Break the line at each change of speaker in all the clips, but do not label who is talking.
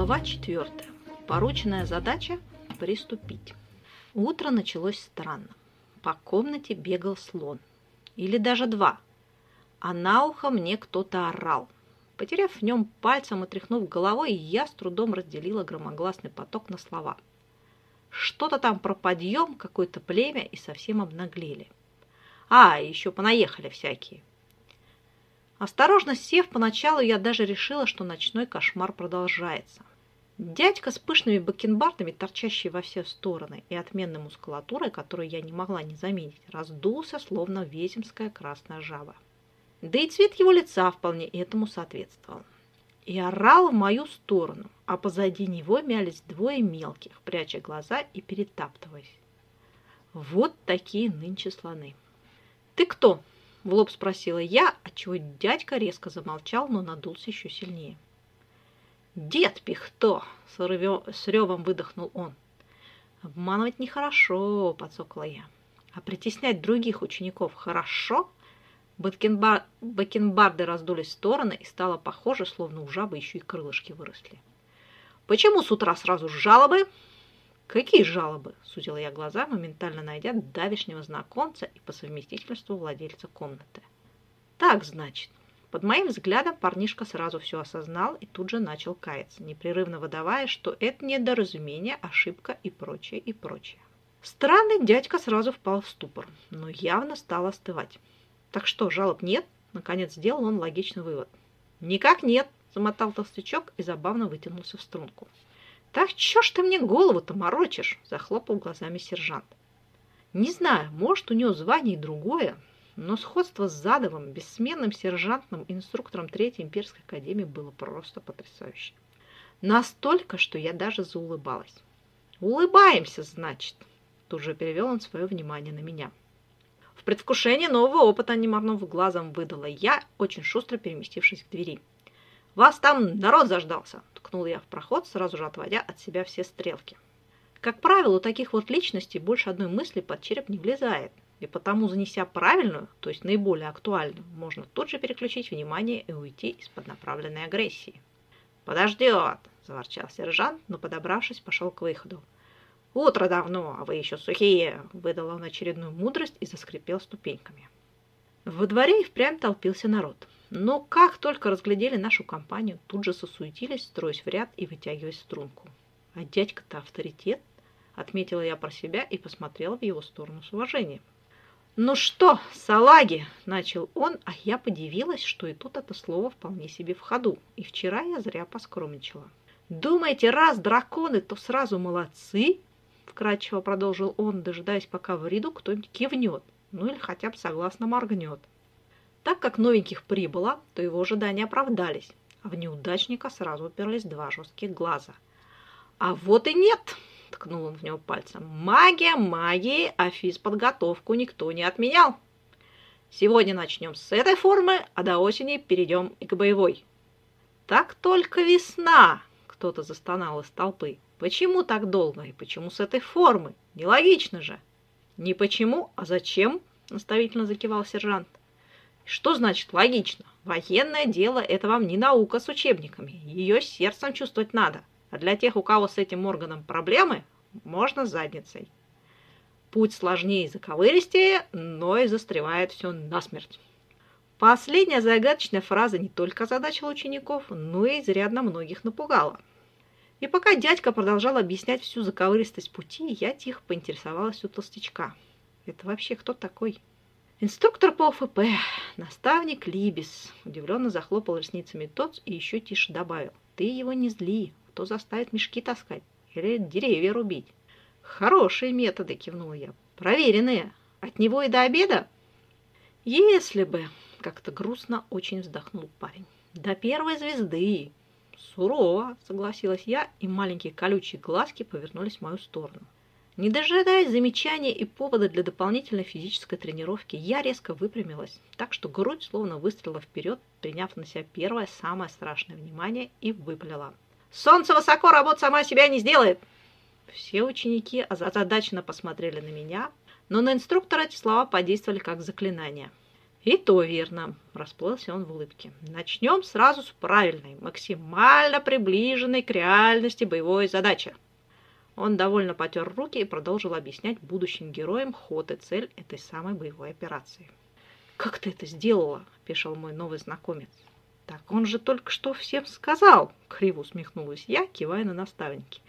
Глава 4. Порученная задача – приступить. Утро началось странно. По комнате бегал слон. Или даже два. А на ухо мне кто-то орал. Потеряв в нем пальцем и тряхнув головой, я с трудом разделила громогласный поток на слова. Что-то там про подъем, какое-то племя и совсем обнаглели. А, еще понаехали всякие. Осторожно сев, поначалу я даже решила, что ночной кошмар продолжается. Дядька с пышными бакенбардами, торчащий во все стороны, и отменной мускулатурой, которую я не могла не заметить, раздулся, словно весемская красная жаба. Да и цвет его лица вполне этому соответствовал. И орал в мою сторону, а позади него мялись двое мелких, пряча глаза и перетаптываясь. Вот такие нынче слоны. «Ты кто?» – в лоб спросила я, отчего дядька резко замолчал, но надулся еще сильнее. «Дед Пихто!» – с ревом выдохнул он. «Обманывать нехорошо», – подсокла я. «А притеснять других учеников хорошо?» Бакенбар... Бакенбарды раздулись в стороны, и стало похоже, словно у жабы еще и крылышки выросли. «Почему с утра сразу жалобы?» «Какие жалобы?» – сузила я глаза, моментально найдя давешнего знакомца и по совместительству владельца комнаты. «Так, значит». Под моим взглядом парнишка сразу все осознал и тут же начал каяться, непрерывно выдавая, что это недоразумение, ошибка и прочее, и прочее. Странный дядька сразу впал в ступор, но явно стал остывать. «Так что, жалоб нет?» Наконец сделал он логичный вывод. «Никак нет!» – замотал толстячок и забавно вытянулся в струнку. «Так чё ж ты мне голову-то морочишь?» – захлопал глазами сержант. Не знаю, может, у него звание другое, но сходство с Задовым, бессменным сержантным инструктором Третьей имперской академии было просто потрясающе. Настолько, что я даже заулыбалась. «Улыбаемся, значит!» Тут же перевел он свое внимание на меня. В предвкушении нового опыта, не моргнув глазом, выдала я, очень шустро переместившись к двери. «Вас там народ заждался!» – ткнул я в проход, сразу же отводя от себя все стрелки. Как правило, у таких вот личностей больше одной мысли под череп не влезает, и потому, занеся правильную, то есть наиболее актуальную, можно тут же переключить внимание и уйти из-под направленной агрессии. «Подождет!» – заворчал сержант, но, подобравшись, пошел к выходу. «Утро давно, а вы еще сухие!» – выдал он очередную мудрость и заскрипел ступеньками. Во дворе и впрямь толпился народ. Но как только разглядели нашу компанию, тут же сосуетились, строясь в ряд и вытягиваясь в струнку. А дядька-то авторитет, отметила я про себя и посмотрела в его сторону с уважением. «Ну что, салаги!» – начал он, а я подивилась, что и тут это слово вполне себе в ходу, и вчера я зря поскромничала. «Думаете, раз драконы, то сразу молодцы?» – вкратчиво продолжил он, дожидаясь, пока в ряду кто-нибудь кивнет, ну или хотя бы согласно моргнет. Так как новеньких прибыло, то его ожидания оправдались, а в неудачника сразу уперлись два жестких глаза. «А вот и нет!» – ткнул он в него пальцем. «Магия магии, а физподготовку никто не отменял. Сегодня начнем с этой формы, а до осени перейдем и к боевой». «Так только весна!» – кто-то застонал из толпы. «Почему так долго и почему с этой формы? Нелогично же!» «Не почему, а зачем?» – наставительно закивал сержант. Что значит логично? Военное дело – это вам не наука с учебниками. Ее сердцем чувствовать надо. А для тех, у кого с этим органом проблемы, можно задницей. Путь сложнее и заковыристее, но и застревает все насмерть. Последняя загадочная фраза не только озадачила учеников, но и изрядно многих напугала. И пока дядька продолжал объяснять всю заковыристость пути, я тихо поинтересовалась у толстячка. Это вообще кто такой? Инструктор по ОФП, наставник Либис, удивленно захлопал ресницами тот и еще тише добавил. Ты его не зли, а то заставит мешки таскать или деревья рубить. Хорошие методы, кивнула я. Проверенные. От него и до обеда? Если бы, как-то грустно очень вздохнул парень. До первой звезды. Сурово, согласилась я, и маленькие колючие глазки повернулись в мою сторону. Не дожидаясь замечания и повода для дополнительной физической тренировки, я резко выпрямилась, так что грудь словно выстрелила вперед, приняв на себя первое, самое страшное внимание, и выпалила. «Солнце высоко, работа сама себя не сделает!» Все ученики озадаченно посмотрели на меня, но на инструктора эти слова подействовали как заклинание. И то верно, расплылся он в улыбке. Начнем сразу с правильной, максимально приближенной к реальности боевой задачи. Он довольно потер руки и продолжил объяснять будущим героям ход и цель этой самой боевой операции. «Как ты это сделала?» – пешил мой новый знакомец. «Так он же только что всем сказал!» – криво усмехнулась я, кивая на наставники.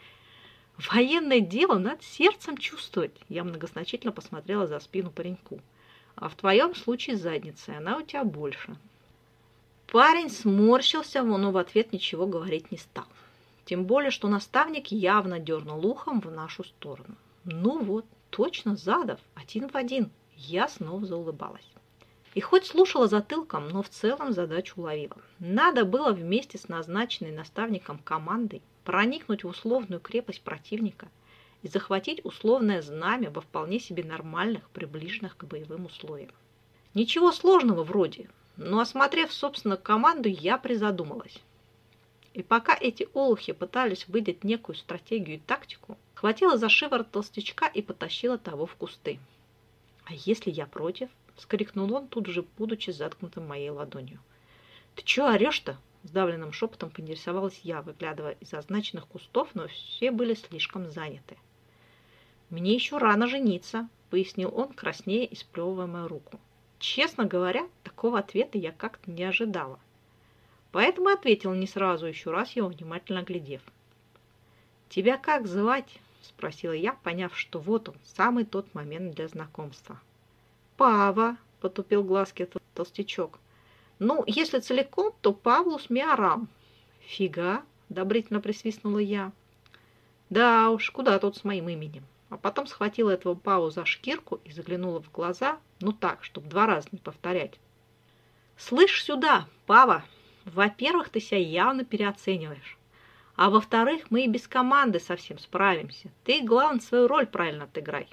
«Военное дело надо сердцем чувствовать!» Я многозначительно посмотрела за спину пареньку. «А в твоем случае задницей, она у тебя больше». Парень сморщился, но в ответ ничего говорить не стал. Тем более, что наставник явно дернул ухом в нашу сторону. Ну вот, точно Задов, один в один. Я снова заулыбалась. И хоть слушала затылком, но в целом задачу уловила. Надо было вместе с назначенной наставником командой проникнуть в условную крепость противника и захватить условное знамя во вполне себе нормальных, приближенных к боевым условиям. Ничего сложного вроде, но осмотрев, собственно, команду, я призадумалась. И пока эти олухи пытались выдать некую стратегию и тактику, хватила за шиворот толстячка и потащила того в кусты. А если я против? Вскрикнул он, тут же будучи заткнутым моей ладонью. «Ты чё орёшь-то?» – сдавленным шепотом поинтересовалась я, выглядывая из означенных кустов, но все были слишком заняты. «Мне еще рано жениться», – пояснил он, краснея и сплевывая мою руку. Честно говоря, такого ответа я как-то не ожидала. Поэтому ответил не сразу, еще раз его внимательно глядев. «Тебя как звать?» – спросила я, поняв, что вот он, самый тот момент для знакомства. Пава, потупил глазки этот толстячок. Ну, если целиком, то Павлус Миарам. Фига, одобрительно присвистнула я. Да уж, куда тут с моим именем? А потом схватила этого Паву за шкирку и заглянула в глаза, ну так, чтобы два раза не повторять. Слышь сюда, Пава, во-первых, ты себя явно переоцениваешь. А во-вторых, мы и без команды совсем справимся. Ты, главное, свою роль правильно отыграй.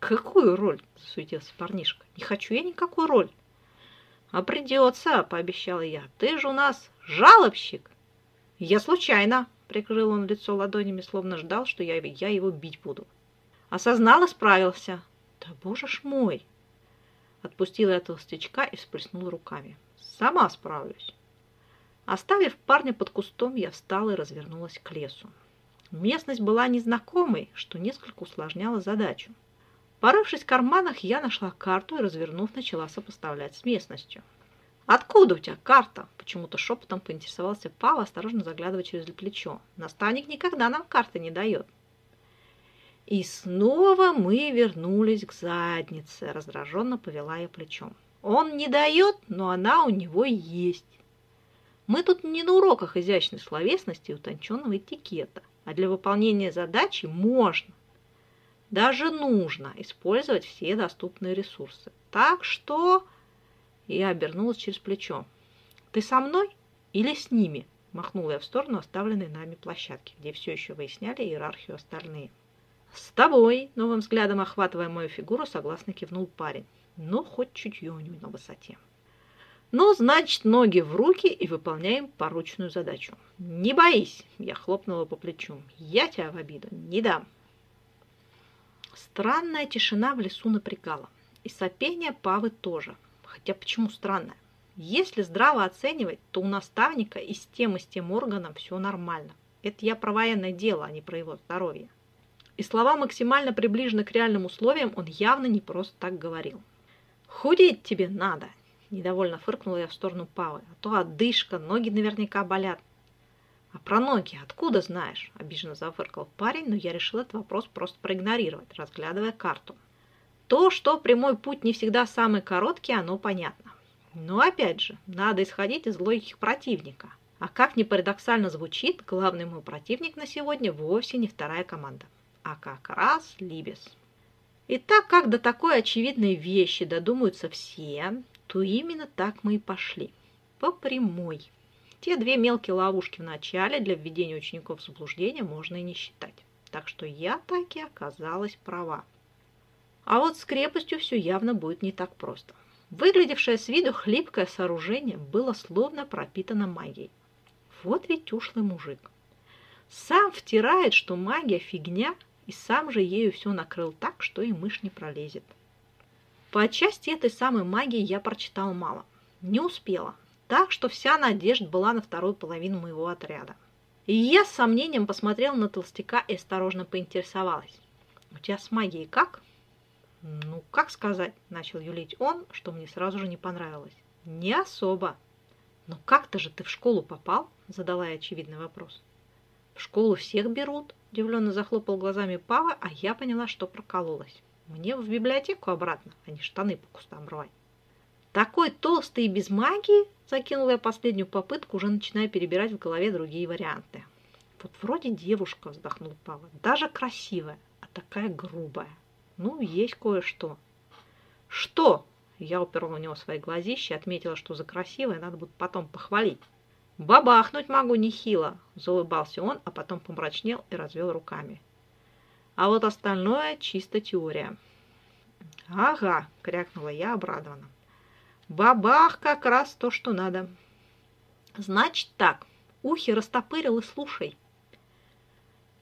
«Какую роль?» – засуетился парнишка. «Не хочу я никакую роль». «А придется», – пообещала я. «Ты же у нас жалобщик». «Я случайно», – прикрыл он лицо ладонями, словно ждал, что я, я его бить буду. Осознал и справился. «Да боже ж мой!» Отпустила я толстячка и всплеснула руками. «Сама справлюсь». Оставив парня под кустом, я встала и развернулась к лесу. Местность была незнакомой, что несколько усложняло задачу. Порывшись в карманах, я нашла карту и, развернув, начала сопоставлять с местностью. «Откуда у тебя карта?» – почему-то шепотом поинтересовался Пава, осторожно заглядывая через плечо. «Наставник никогда нам карты не дает». И снова мы вернулись к заднице, раздраженно повела я плечом. Он не дает, но она у него есть. Мы тут не на уроках изящной словесности и утонченного этикета, а для выполнения задачи можно даже нужно использовать все доступные ресурсы. Так что... Я обернулась через плечо. «Ты со мной или с ними?» Махнула я в сторону оставленной нами площадки, где все еще выясняли иерархию остальные. «С тобой!» – новым взглядом охватывая мою фигуру, согласно кивнул парень. Но хоть чутье у него на высоте. «Ну, значит, ноги в руки и выполняем порученную задачу. Не боись!» – я хлопнула по плечу. «Я тебя в обиду не дам!» Странная тишина в лесу напрягала. И сопение Павы тоже. Хотя почему странное? Если здраво оценивать, то у наставника и с тем, и с тем органом все нормально. Это я про военное дело, а не про его здоровье. И слова максимально приближены к реальным условиям он явно не просто так говорил. «Худеть тебе надо!» Недовольно фыркнула я в сторону Павы. «А то отдышка, ноги наверняка болят. «А про ноги откуда знаешь?» – обиженно зафыркал парень, но я решил этот вопрос просто проигнорировать, разглядывая карту. То, что прямой путь не всегда самый короткий, оно понятно. Но опять же, надо исходить из логики противника. А как ни парадоксально звучит, главный мой противник на сегодня вовсе не вторая команда, а как раз Либес. И так как до такой очевидной вещи додумаются все, то именно так мы и пошли. По прямой. Те две мелкие ловушки в начале для введения учеников в заблуждение можно и не считать. Так что я таки оказалась права. А вот с крепостью все явно будет не так просто. Выглядевшее с виду хлипкое сооружение было словно пропитано магией. Вот ведь ушлый мужик. Сам втирает, что магия фигня, и сам же ею все накрыл так, что и мышь не пролезет. По части этой самой магии я прочитал мало. Не успела. Так что вся надежда была на вторую половину моего отряда. И я с сомнением посмотрел на толстяка и осторожно поинтересовалась. «У тебя с магией как?» «Ну, как сказать?» – начал юлить он, что мне сразу же не понравилось. «Не особо». «Но как-то же ты в школу попал?» – задала я очевидный вопрос. «В школу всех берут», – удивленно захлопал глазами Пава, а я поняла, что прокололась. Мне в библиотеку обратно, а не штаны по кустам рвать. Такой толстый и без магии, закинула я последнюю попытку, уже начиная перебирать в голове другие варианты. Вот вроде девушка, вздохнул Павел, даже красивая, а такая грубая. Ну, есть кое-что. Что? Я уперла в него свои глазища и отметила, что за красивое надо будет потом похвалить. «Бабахнуть могу нехило!» – заулыбался он, а потом помрачнел и развел руками. «А вот остальное – чисто теория». «Ага!» – крякнула я обрадованно. Бабах как раз то, что надо. Значит так, ухи растопырил и слушай.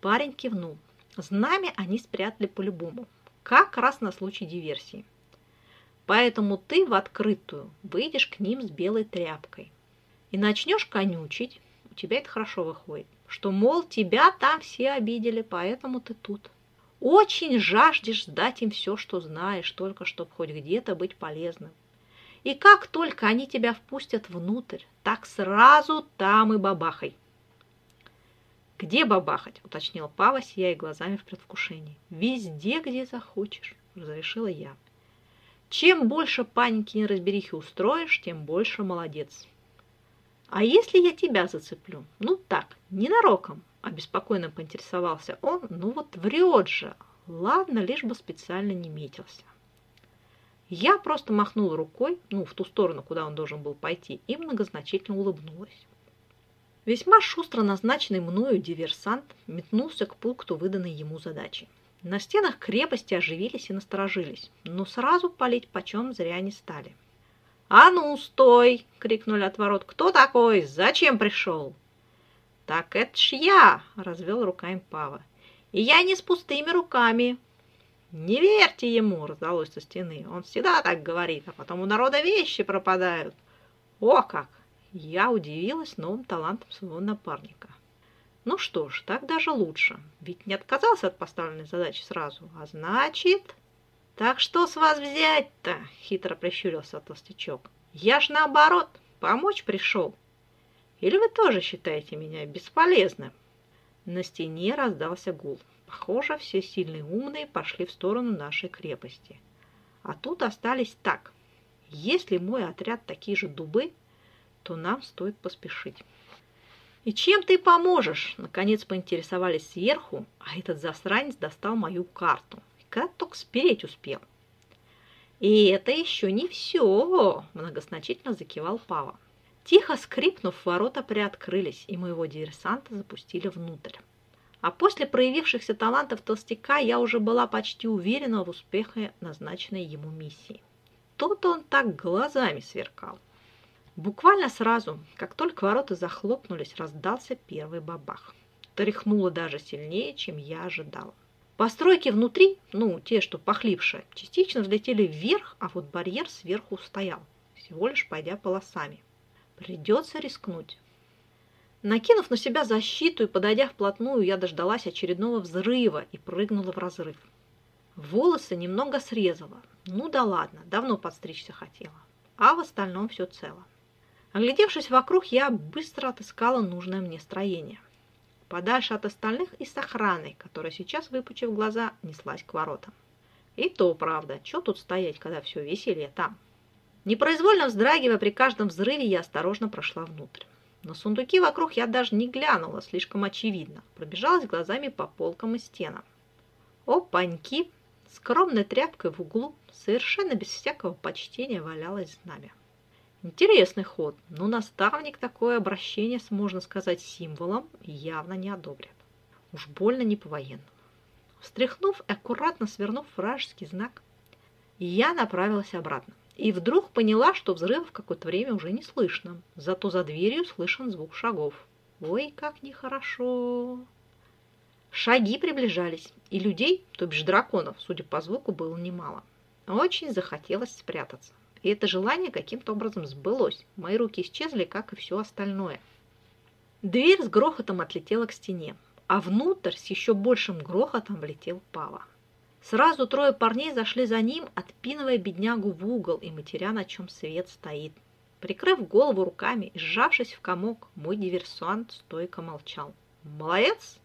Парень кивнул. Знамя они спрятали по-любому, как раз на случай диверсии. Поэтому ты в открытую выйдешь к ним с белой тряпкой и начнешь конючить, у тебя это хорошо выходит, что, мол, тебя там все обидели, поэтому ты тут. Очень жаждешь сдать им все, что знаешь, только чтобы хоть где-то быть полезным. И как только они тебя впустят внутрь, так сразу там и бабахай. «Где бабахать?» – уточнил Пава, сияя глазами в предвкушении. «Везде, где захочешь», – разрешила я. «Чем больше паники и неразберихи устроишь, тем больше молодец». «А если я тебя зацеплю? Ну так, ненароком», – обеспокоенно поинтересовался он. «Ну вот врет же. Ладно, лишь бы специально не метился». Я просто махнула рукой, ну, в ту сторону, куда он должен был пойти, и многозначительно улыбнулась. Весьма шустро назначенный мною диверсант метнулся к пункту выданной ему задачи. На стенах крепости оживились и насторожились, но сразу палить почем зря не стали. «А ну, стой!» — крикнули от ворот. «Кто такой? Зачем пришел?» «Так это ж я!» — развел руками Пава. «И я не с пустыми руками. «Не верьте ему!» – раздалось со стены. «Он всегда так говорит, а потом у народа вещи пропадают». «О как!» Я удивилась новым талантом своего напарника. Ну что ж, так даже лучше. Ведь не отказался от поставленной задачи сразу. А значит... Так что с вас взять-то? Хитро прищурился толстячок. Я ж наоборот, помочь пришел. Или вы тоже считаете меня бесполезным? На стене раздался гул. Похоже, все сильные умные пошли в сторону нашей крепости. А тут остались так. Если мой отряд такие же дубы, то нам стоит поспешить. «И чем ты поможешь?» Наконец поинтересовались сверху, а этот засранец достал мою карту. Когда только спереть успел. «И это еще не все!» Многозначительно закивал Пава. Тихо скрипнув, ворота приоткрылись, и моего диверсанта запустили внутрь. А после проявившихся талантов толстяка я уже была почти уверена в успехе назначенной ему миссии. Тут он так глазами сверкал. Буквально сразу, как только ворота захлопнулись, раздался первый бабах. Тряхнуло даже сильнее, чем я ожидала. Постройки внутри, ну, те, что похлипшие, частично взлетели вверх, а вот барьер сверху стоял, всего лишь пойдя полосами. Придется рискнуть. Накинув на себя защиту и подойдя вплотную, я дождалась очередного взрыва и прыгнула в разрыв. Волосы немного срезала. Ну да ладно, давно подстричься хотела. А в остальном все цело. Оглядевшись вокруг, я быстро отыскала нужное мне строение. Подальше от остальных и с охраной, которая сейчас, выпучив глаза, неслась к воротам. И то правда, что тут стоять, когда все веселье там? Непроизвольно вздрагивая при каждом взрыве, я осторожно прошла внутрь. На сундуки вокруг я даже не глянула, слишком очевидно. Пробежалась глазами по полкам и стенам. Опаньки! Скромной тряпкой в углу, совершенно без всякого почтения, валялось знамя. Интересный ход, но наставник такое обращение с, можно сказать, символом явно не одобрит. Уж больно не по-военному. Встряхнув и аккуратно свернув вражеский знак, я направилась обратно. И вдруг поняла, что взрывов какое-то время уже не слышно. Зато за дверью слышен звук шагов. Ой, как нехорошо. Шаги приближались, и людей, то бишь драконов, судя по звуку, было немало. Очень захотелось спрятаться. И это желание каким-то образом сбылось. Мои руки исчезли, как и все остальное. Дверь с грохотом отлетела к стене, а внутрь с еще большим грохотом влетел Пава. Сразу трое парней зашли за ним, отпинывая беднягу в угол и матеря, на чем свет стоит. Прикрыв голову руками и сжавшись в комок, мой диверсант стойко молчал. «Молодец!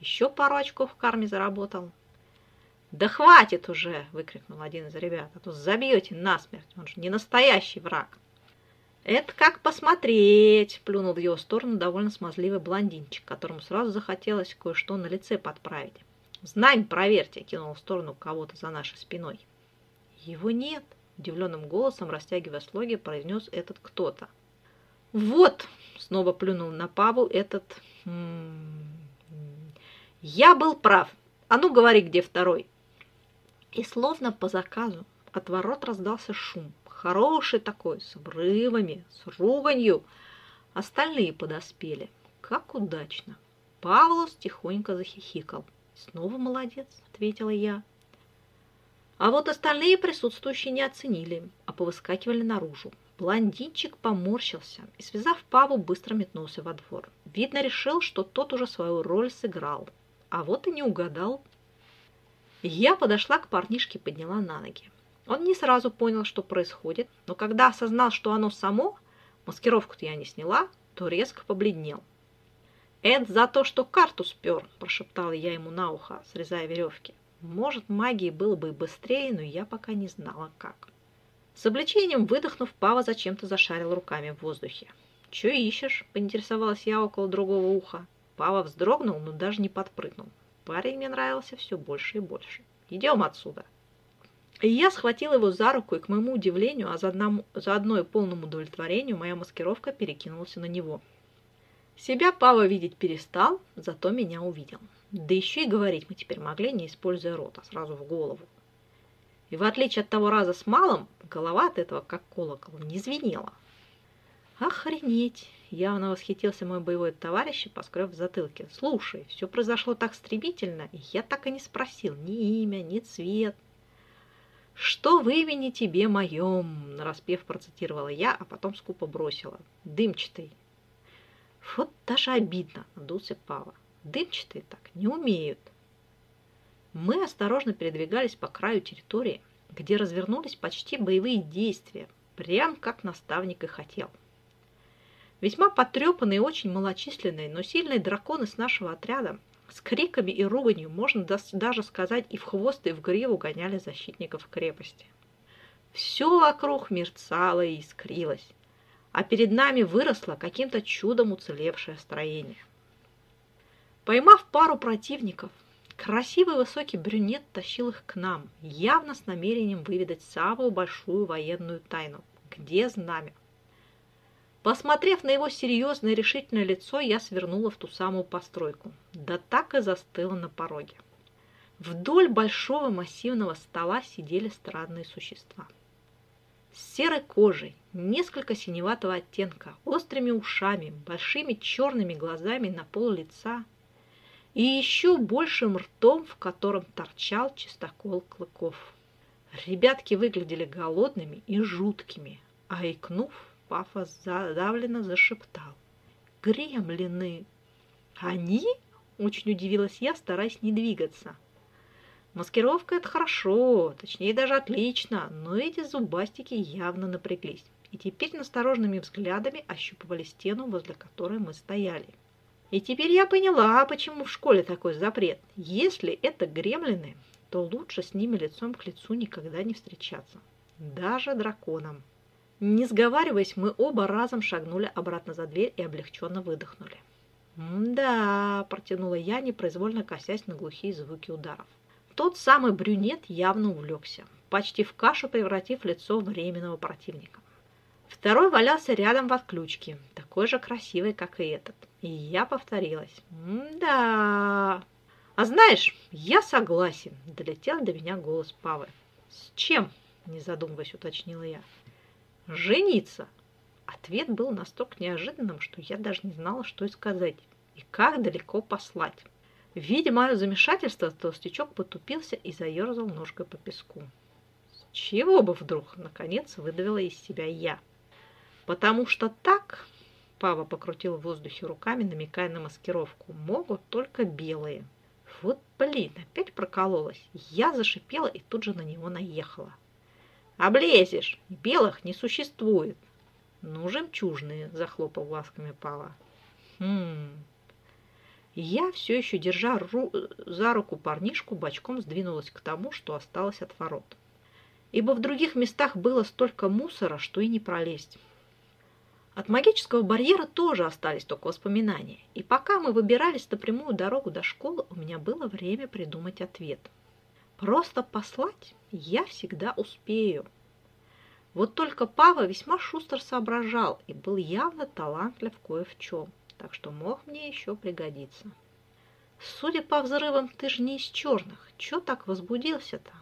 Еще пару очков в карме заработал». «Да хватит уже!» – выкрикнул один из ребят. «А то забьете насмерть, он же не настоящий враг!» «Это как посмотреть!» – плюнул в его сторону довольно смазливый блондинчик, которому сразу захотелось кое-что на лице подправить. «Знамя проверьте!» – кинул в сторону кого-то за нашей спиной. «Его нет!» – удивленным голосом, растягивая слоги, произнес этот кто-то. «Вот!» – снова плюнул на Паву этот... «Я был прав! А ну, говори, где второй!» И словно по заказу от ворот раздался шум. Хороший такой, с обрывами, с руганью. Остальные подоспели. Как удачно. Павлус тихонько захихикал. «Снова молодец», — ответила я. А вот остальные присутствующие не оценили, а повыскакивали наружу. Блондинчик поморщился и, связав Паву, быстро метнулся во двор. Видно, решил, что тот уже свою роль сыграл. А вот и не угадал. Я подошла к парнишке и подняла на ноги. Он не сразу понял, что происходит, но когда осознал, что оно само, маскировку-то я не сняла, то резко побледнел. «Это за то, что карту спер», – прошептала я ему на ухо, срезая веревки. Может, магии было бы и быстрее, но я пока не знала, как. С облегчением выдохнув, Пава зачем-то зашарил руками в воздухе. «Чё ищешь?» – поинтересовалась я около другого уха. Пава вздрогнул, но даже не подпрыгнул. Парень мне нравился все больше и больше. Идем отсюда. И я схватила его за руку, и, к моему удивлению, а заодно, заодно и полному удовлетворению, моя маскировка перекинулась на него. Себя Пава видеть перестал, зато меня увидел. Да еще и говорить мы теперь могли, не используя рот, а сразу в голову. И в отличие от того раза с малым, голова от этого, как колокол, не звенела. Охренеть! Явно восхитился мой боевой товарищ и поскреб в затылке. «Слушай, все произошло так стремительно, и я так и не спросил ни имя, ни цвет». «Что в имени тебе моем?» – нараспев процитировала я, а потом скупо бросила. «Дымчатый». «Вот даже обидно», – надулся Пава. «Дымчатые так не умеют». Мы осторожно передвигались по краю территории, где развернулись почти боевые действия, прям как наставник и хотел. Весьма потрепанные и очень малочисленные, но сильные драконы с нашего отряда с криками и руганью, можно даже сказать, и в хвост, и в гриву гоняли защитников крепости. Все вокруг мерцало и искрилось, а перед нами выросло каким-то чудом уцелевшее строение. Поймав пару противников, красивый высокий брюнет тащил их к нам, явно с намерением выведать самую большую военную тайну. Где знамя? Посмотрев на его серьезное решительное лицо, я свернула в ту самую постройку. Да так и застыла на пороге. Вдоль большого массивного стола сидели странные существа. С серой кожей, несколько синеватого оттенка, острыми ушами, большими черными глазами на пол лица и еще большим ртом, в котором торчал чистокол клыков. Ребятки выглядели голодными и жуткими, а икнув, Пафос задавленно зашептал. «Гремлины!» «Они?» – очень удивилась я, стараясь не двигаться. Маскировка – это хорошо, точнее даже отлично, но эти зубастики явно напряглись и теперь настороженными взглядами ощупывали стену, возле которой мы стояли. И теперь я поняла, почему в школе такой запрет. Если это гремлины, то лучше с ними лицом к лицу никогда не встречаться. Даже драконам. Не сговариваясь, мы оба разом шагнули обратно за дверь и облегченно выдохнули. «Да», – протянула я, непроизвольно косясь на глухие звуки ударов. Тот самый брюнет явно увлекся, почти в кашу превратив лицо временного противника. Второй валялся рядом в отключке, такой же красивый, как и этот. И я повторилась. «Да...» «А знаешь, я согласен», – долетел до меня голос Павы. «С чем?» – не задумываясь, уточнила я. Жениться. Ответ был настолько неожиданным, что я даже не знала, что и сказать, и как далеко послать. Видя мое замешательство, толстячок потупился и заерзал ножкой по песку. чего бы вдруг, наконец, выдавила из себя я. Потому что так, Пава покрутил в воздухе руками, намекая на маскировку, могут только белые. Вот блин, опять прокололась. Я зашипела и тут же на него наехала. Облезешь, белых не существует. Ну, жемчужные, захлопал глазками Пава. Хм. Я, все еще держа ру за руку парнишку, бочком сдвинулась к тому, что осталось от ворот. Ибо в других местах было столько мусора, что и не пролезть. От магического барьера тоже остались только воспоминания. И пока мы выбирались на прямую дорогу до школы, у меня было время придумать ответ. Просто послать я всегда успею. Вот только Пава весьма шустро соображал и был явно талантлив кое в чем, так что мог мне еще пригодиться. Судя по взрывам, ты же не из черных. Чего так возбудился-то?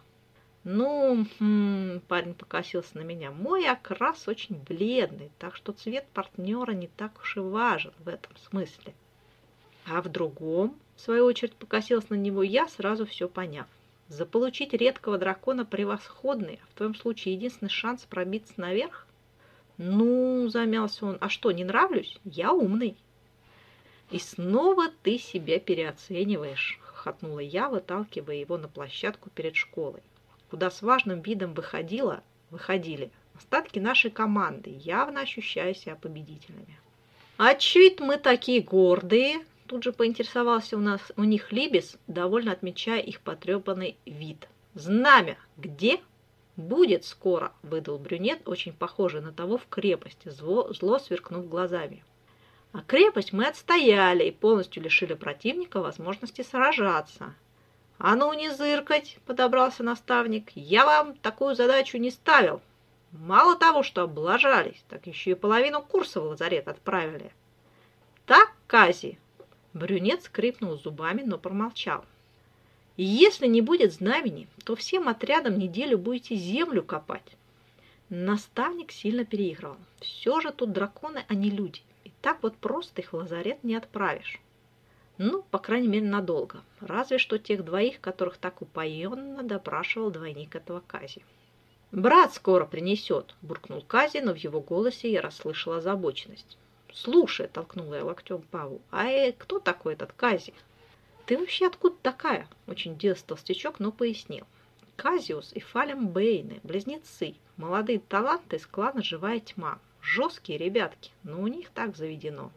Ну, хм, парень покосился на меня. Мой окрас очень бледный, так что цвет партнера не так уж и важен в этом смысле. А в другом, в свою очередь, покосился на него я, сразу все поняв. Заполучить редкого дракона превосходный, а в твоем случае единственный шанс пробиться наверх? Ну, замялся он, а что, не нравлюсь? Я умный. И снова ты себя переоцениваешь, хохотнула я, выталкивая его на площадку перед школой куда с важным видом выходила, выходили остатки нашей команды, явно ощущая себя победителями. «А чуть мы такие гордые?» Тут же поинтересовался у нас у них Либис, довольно отмечая их потрепанный вид. «Знамя где?» «Будет скоро», — выдал брюнет, очень похожий на того в крепости, зло, зло сверкнув глазами. А крепость мы отстояли и полностью лишили противника возможности сражаться. «А ну не зыркать!» – подобрался наставник. «Я вам такую задачу не ставил. Мало того, что облажались, так еще и половину курса в лазарет отправили». «Так, Кази!» Брюнет скрипнул зубами, но промолчал. «Если не будет знамени, то всем отрядом неделю будете землю копать». Наставник сильно переигрывал. Все же тут драконы, а не люди. Так вот просто их в лазарет не отправишь. Ну, по крайней мере, надолго. Разве что тех двоих, которых так упоенно допрашивал двойник этого Кази. «Брат скоро принесет», – буркнул Кази, но в его голосе я расслышала озабоченность. «Слушай», – толкнула я локтем Паву, – «а э, кто такой этот Кази?» «Ты вообще откуда такая?» – очень делся толстячок, но пояснил. Казиус и Фалем Бейны, близнецы, молодые таланты из клана «Живая тьма». Жесткие ребятки, но у них так заведено.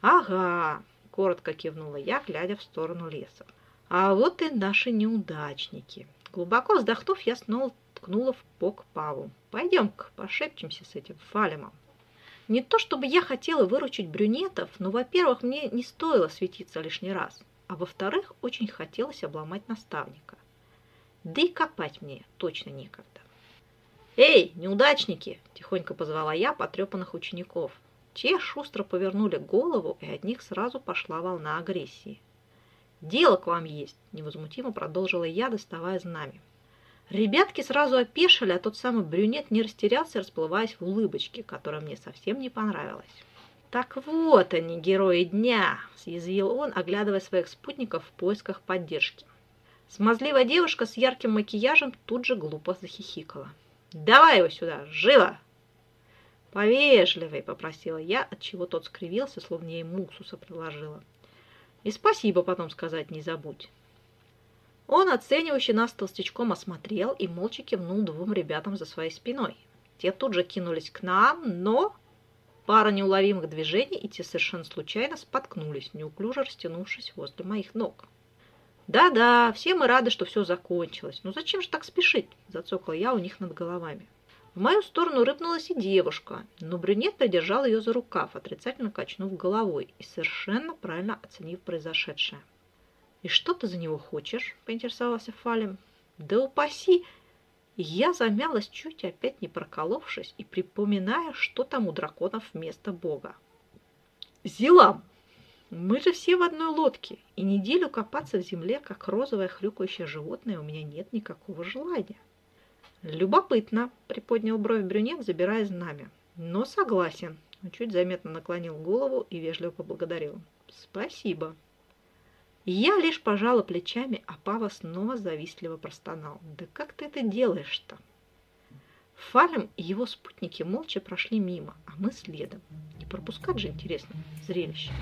«Ага», коротко кивнула я, глядя в сторону леса. А вот и наши неудачники. Глубоко вздохнув, я снова ткнула в бок Паву. Пойдем-ка, пошепчемся с этим фалемом. Не то чтобы я хотела выручить брюнетов, но, во-первых, мне не стоило светиться лишний раз, а во-вторых, очень хотелось обломать наставника. Да и копать мне точно некогда. «Эй, неудачники!» – тихонько позвала я потрепанных учеников. Те шустро повернули голову, и от них сразу пошла волна агрессии. «Дело к вам есть!» – невозмутимо продолжила я, доставая знамя. Ребятки сразу опешили, а тот самый брюнет не растерялся, расплываясь в улыбочке, которая мне совсем не понравилась. «Так вот они, герои дня!» – съязвил он, оглядывая своих спутников в поисках поддержки. Смазливая девушка с ярким макияжем тут же глупо захихикала. «Давай его сюда, живо!» «Повежливый», — попросила я, отчего тот скривился, словно я ему уксуса приложила. «И спасибо потом сказать не забудь». Он, оценивающий нас толстячком, осмотрел и молча кивнул двум ребятам за своей спиной. Те тут же кинулись к нам, но... Пара неуловимых движений, и те совершенно случайно споткнулись, неуклюже растянувшись возле моих ног. «Да-да, все мы рады, что все закончилось. Но зачем же так спешить?» – зацокала я у них над головами. В мою сторону рыпнулась и девушка, но брюнет придержал ее за рукав, отрицательно качнув головой и совершенно правильно оценив произошедшее. «И что ты за него хочешь?» – поинтересовался Фалем. «Да упаси!» Я замялась чуть, опять не проколовшись, и припоминая, что там у драконов вместо бога. «Зилам! Мы же все в одной лодке, и неделю копаться в земле, как розовое хрюкающее животное, у меня нет никакого желания». «Любопытно», — приподнял бровь брюнет, забирая знамя. «Но согласен». Он чуть заметно наклонил голову и вежливо поблагодарил. «Спасибо». Я лишь пожала плечами, а Пава снова завистливо простонал. «Да как ты это делаешь-то?» Фалем и его спутники молча прошли мимо, а мы следом. Не пропускать же, интересно, зрелище.